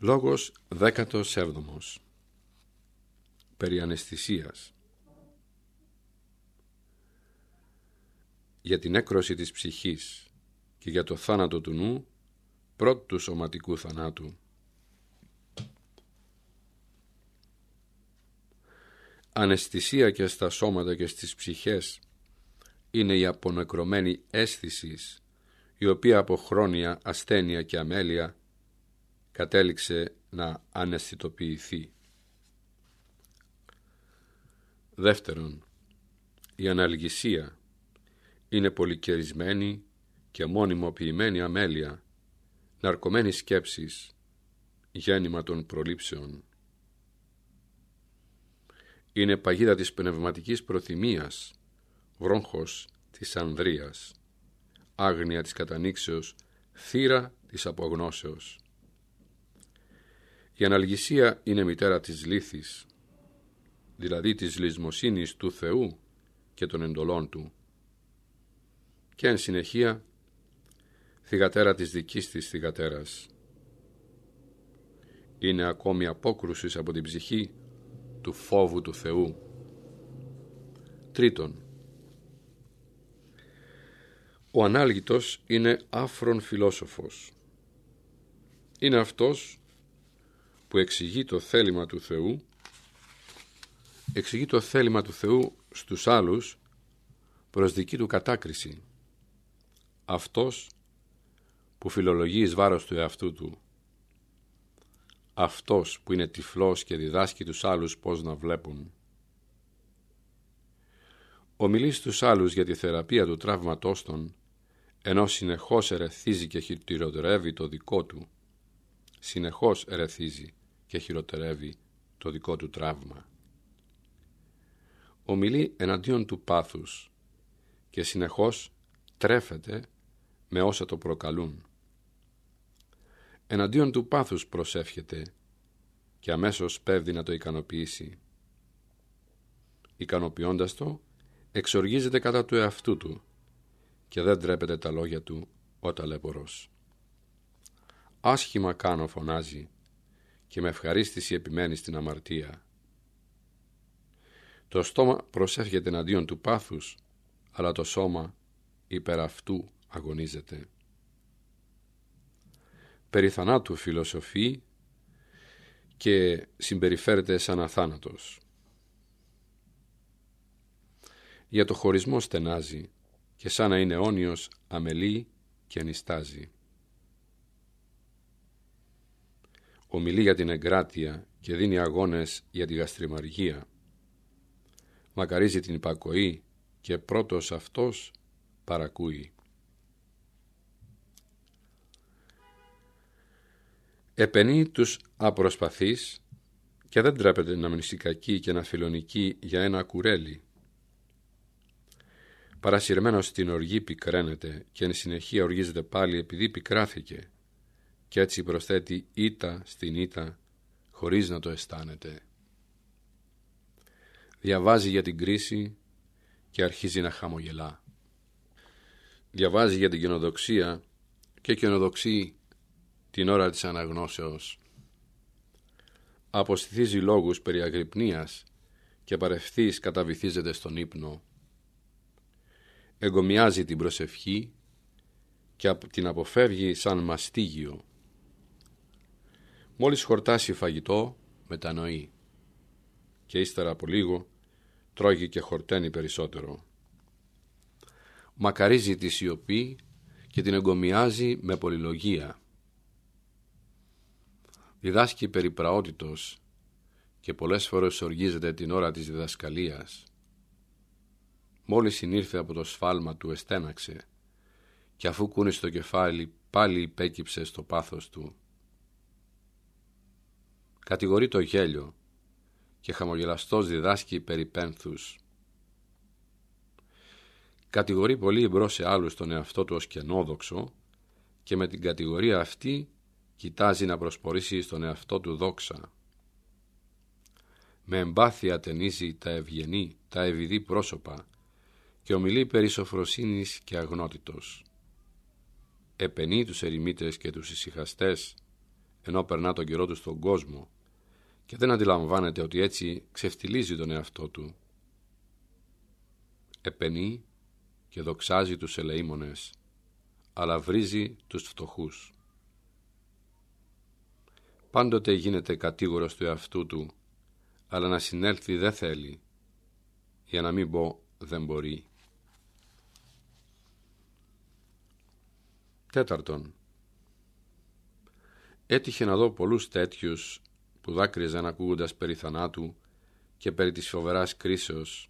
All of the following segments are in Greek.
Λόγος 17 Περί αναισθησίας Για την έκρωση της ψυχής και για το θάνατο του νου πρώτου σωματικού θανάτου. Αναισθησία και στα σώματα και στις ψυχές είναι η απονεκρωμένη αίσθηση η οποία από χρόνια ασθένεια και αμέλεια κατέληξε να αναισθητοποιηθεί. Δεύτερον, η αναλγησία είναι πολυκαιρισμένη και μόνιμοποιημένη αμέλεια, ναρκωμένη σκέψης, γέννημα των προλήψεων. Είναι παγίδα της πνευματικής προθυμίας, βρόγχος της ανδρείας, άγνοια της κατανήξεως, θύρα της απογνώσεως. Η αναλγησία είναι μητέρα της λύθης, δηλαδή της λησμοσύνης του Θεού και των εντολών Του. Και εν συνεχεία, θυγατέρα της δικής της θυγατέρας. Είναι ακόμη απόκρουσης από την ψυχή του φόβου του Θεού. Τρίτον, ο ανάλγητος είναι άφρον φιλόσοφος. Είναι αυτός που εξηγεί το θέλημα του Θεού εξηγεί το θέλημα του Θεού στους άλλους προς δική του κατάκριση. Αυτός που φιλολογεί εις βάρος του εαυτού του. Αυτός που είναι τυφλός και διδάσκει τους άλλους πώς να βλέπουν. Ομιλεί στους άλλους για τη θεραπεία του τραύματός των, ενώ συνεχώς ερεθίζει και χειροτερεύει το δικό του. Συνεχώς ερεθίζει και χειροτερεύει το δικό του τραύμα. Ομιλεί εναντίον του πάθους και συνεχώς τρέφεται με όσα το προκαλούν. Εναντίον του πάθους προσεύχεται και αμέσως πέφτει να το ικανοποιήσει. Ικανοποιώντας το, εξοργίζεται κατά του εαυτού του και δεν τρέπεται τα λόγια του ο ταλέπορος. Άσχημα κάνω φωνάζει και με ευχαρίστηση επιμένει στην αμαρτία. Το στόμα προσεύχεται εναντίον του πάθους, αλλά το σώμα υπέρ αυτού αγωνίζεται. Περί θανάτου φιλοσοφεί και συμπεριφέρεται σαν αθάνατος. Για το χωρισμό στενάζει και σαν να είναι αιώνιος αμελεί και ανιστάζει. Ομιλεί για την εγκράτεια και δίνει αγώνες για τη γαστριμαργία. Μακαρίζει την υπακοή και πρώτος αυτός παρακούει. Επενεί τους απροσπαθείς και δεν τρέπεται να κακή και να φιλονική για ένα κουρέλι. Παρασυρμένος στην οργή πικραίνεται και εν συνεχεία οργίζεται πάλι επειδή πικράθηκε και έτσι προσθέτει ήττα στην ήττα χωρίς να το αισθάνεται. Διαβάζει για την κρίση και αρχίζει να χαμογελά. Διαβάζει για την κοινοδοξία και κοινοδοξεί την ώρα της αναγνώσεως. Αποστηθίζει λόγους περί αγρυπνίας και παρευθύς καταβυθίζεται στον ύπνο. Εγκομιάζει την προσευχή και την αποφεύγει σαν μαστίγιο. Μόλις χορτάσει φαγητό, μετανοεί και ύστερα από λίγο τρώγει και χορταίνει περισσότερο. Μακαρίζει τη σιωπή και την εγκομιάζει με πολυλογία. Διδάσκει περί πραότητος και πολλές φορές οργίζεται την ώρα της διδασκαλίας. Μόλις συνήρθε από το σφάλμα του εστέναξε και αφού κούνησε το κεφάλι πάλι υπέκυψε στο πάθος του κατηγορεί το γέλιο και χαμογελαστός διδάσκει περί πένθους. Κατηγορεί πολύ μπρος σε άλλους τον εαυτό του ως κενόδοξο και με την κατηγορία αυτή κοιτάζει να προσπορήσει στον εαυτό του δόξα. Με εμπάθεια ταινίζει τα ευγενή, τα ευηδή πρόσωπα και ομιλεί περί σοφροσύνης και αγνότητος. Επενεί τους ερημίτες και τους ησυχαστές ενώ περνά τον καιρό του στον κόσμο και δεν αντιλαμβάνεται ότι έτσι ξεφτιλίζει τον εαυτό του. Επενεί και δοξάζει τους ελεήμονες, αλλά βρίζει τους φτωχούς. Πάντοτε γίνεται κατήγορος του εαυτού του, αλλά να συνέλθει δεν θέλει, για να μην πω δεν μπορεί. Τέταρτον, έτυχε να δω πολλούς τέτοιους που δάκρυζαν ακούγοντας περί θανάτου και περί της φοβεράς κρίσεως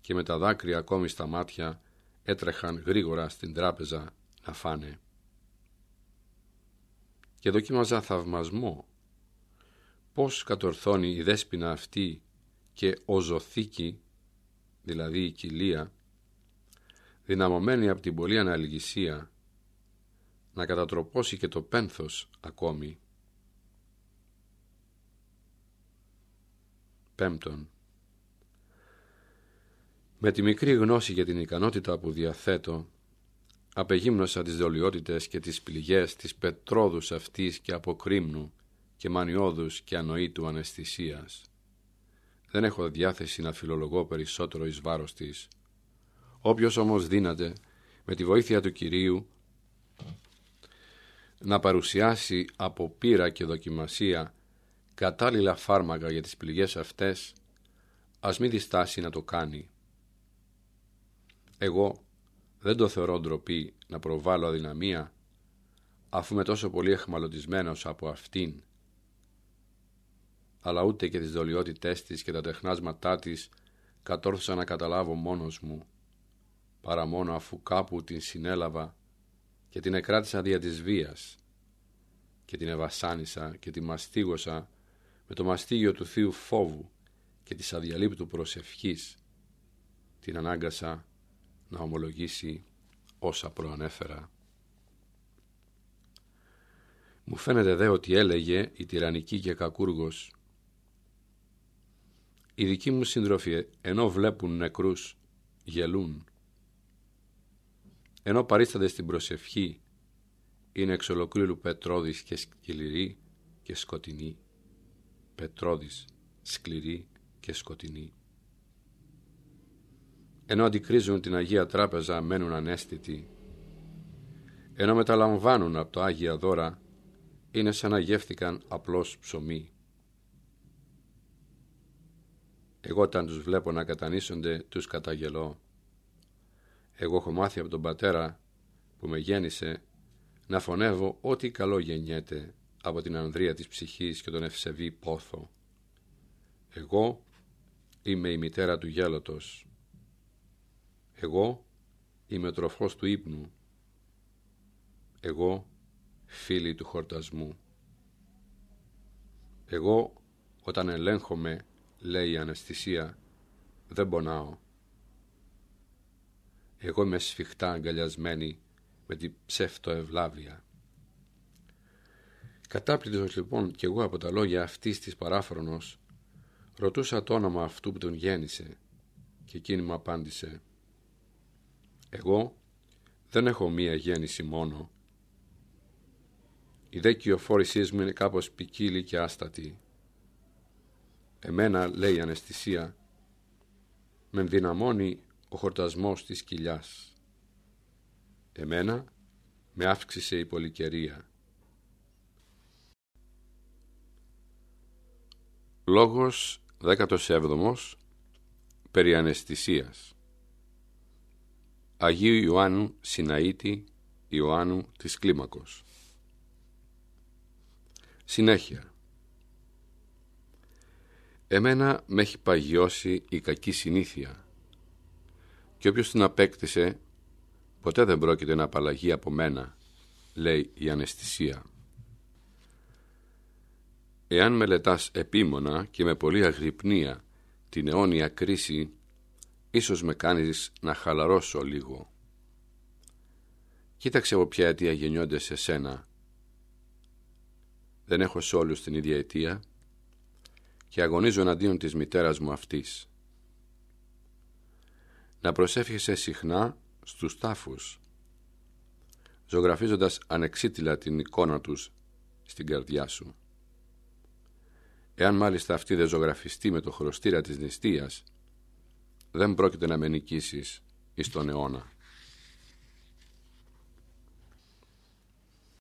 και με τα δάκρυα ακόμη στα μάτια έτρεχαν γρήγορα στην τράπεζα να φάνε. Και δοκίμαζα θαυμασμό πώς κατορθώνει η δέσποινα αυτή και ο ζωθήκη, δηλαδή η κοιλία, δυναμωμένη από την πολλή αναλυγησία, να κατατροπώσει και το πένθος ακόμη. Πέμπτον. Με τη μικρή γνώση για την ικανότητα που διαθέτω, απεγύμνωσα τις δολιότητες και τις πληγές της πετρόδους αυτής και αποκρίμνου και μανιώδους και ανοήτου αναισθησίας. Δεν έχω διάθεση να φιλολογώ περισσότερο εις βάρος της. Όποιος όμως δύναται, με τη βοήθεια του Κυρίου, να παρουσιάσει από πείρα και δοκιμασία κατάλληλα φάρμακα για τις πληγές αυτές, ας μην διστάσει να το κάνει. Εγώ δεν το θεωρώ ντροπή να προβάλλω αδυναμία, αφού είμαι τόσο πολύ εχμαλωτισμένος από αυτήν, αλλά ούτε και τις δολιότητές της και τα τεχνάσματά της κατόρθωσα να καταλάβω μόνος μου, παρά μόνο αφού κάπου την συνέλαβα και την εκράτησα δια της βίας και την ευασάνισα και την μαστίγωσα με το μαστίγιο του θείου φόβου και της αδιαλείπτου προσευχής την ανάγκασα να ομολογήσει όσα προανέφερα. Μου φαίνεται δε ότι έλεγε η τυραννική και κακούργος «Οι δικοί μου σύντροφοι ενώ βλέπουν νεκρούς γελούν, ενώ παρίστανται στην προσευχή είναι εξ ολοκλήρου πετρώδης και σκληρή και σκοτεινή. Πετρώδης, σκληρή και σκοτεινή. Ενώ αντικρίζουν την Αγία Τράπεζα μένουν ανέστητοι. Ενώ μεταλαμβάνουν από το Άγια Δώρα είναι σαν να γεύθηκαν απλώς ψωμί. Εγώ όταν τους βλέπω να κατανήσονται τους καταγελώ. Εγώ έχω μάθει από τον πατέρα που με γέννησε να φωνεύω ό,τι καλό γεννιέται από την ανδρεία της ψυχής και τον ευσεβή πόθο. Εγώ είμαι η μητέρα του γέλωτος. Εγώ είμαι ο τροφός του ύπνου. Εγώ φίλη του χορτασμού. Εγώ όταν ελέγχομαι, λέει η αναισθησία, δεν πονάω. Εγώ είμαι σφιχτά αγκαλιασμένη με την ψεύτο ευλάβεια. Κατάπληκτος λοιπόν κι εγώ από τα λόγια αυτής της παράφρονος ρωτούσα το όνομα αυτού που τον γέννησε και εκείνη μου απάντησε «Εγώ δεν έχω μία γέννηση μόνο. Η δε κυοφόρησή μου είναι κάπως ποικίλη και άστατη. Εμένα, λέει η αναισθησία, με ενδυναμώνει ο χορτασμός της κοιλιάς. Εμένα με αύξησε η πολυκαιρία. Λόγος 17 περί αναισθησίας. Αγίου Ιωάννου Συναήτη Ιωάννου της Κλίμακος. Συνέχεια. Εμένα με έχει παγιώσει η κακή συνήθεια και όποιος την απέκτησε Ποτέ δεν πρόκειται να απαλλαγεί από μένα, λέει η αναισθησία. Εάν μελετάς επίμονα και με πολύ αγρυπνία την αιώνια κρίση, ίσως με κάνεις να χαλαρώσω λίγο. Κοίταξε από ποια αιτία γεννιόνται σε σένα. Δεν έχω σε όλους την ίδια αιτία και αγωνίζω εναντίον της μητέρας μου αυτής. Να προσεύχεσαι συχνά στους τάφους, ζωγραφίζοντας ανεξίτηλα την εικόνα τους στην καρδιά σου. Εάν μάλιστα αυτή δεν ζωγραφιστεί με το χρωστήρα της νηστείας, δεν πρόκειται να με νικήσεις εις τον αιώνα.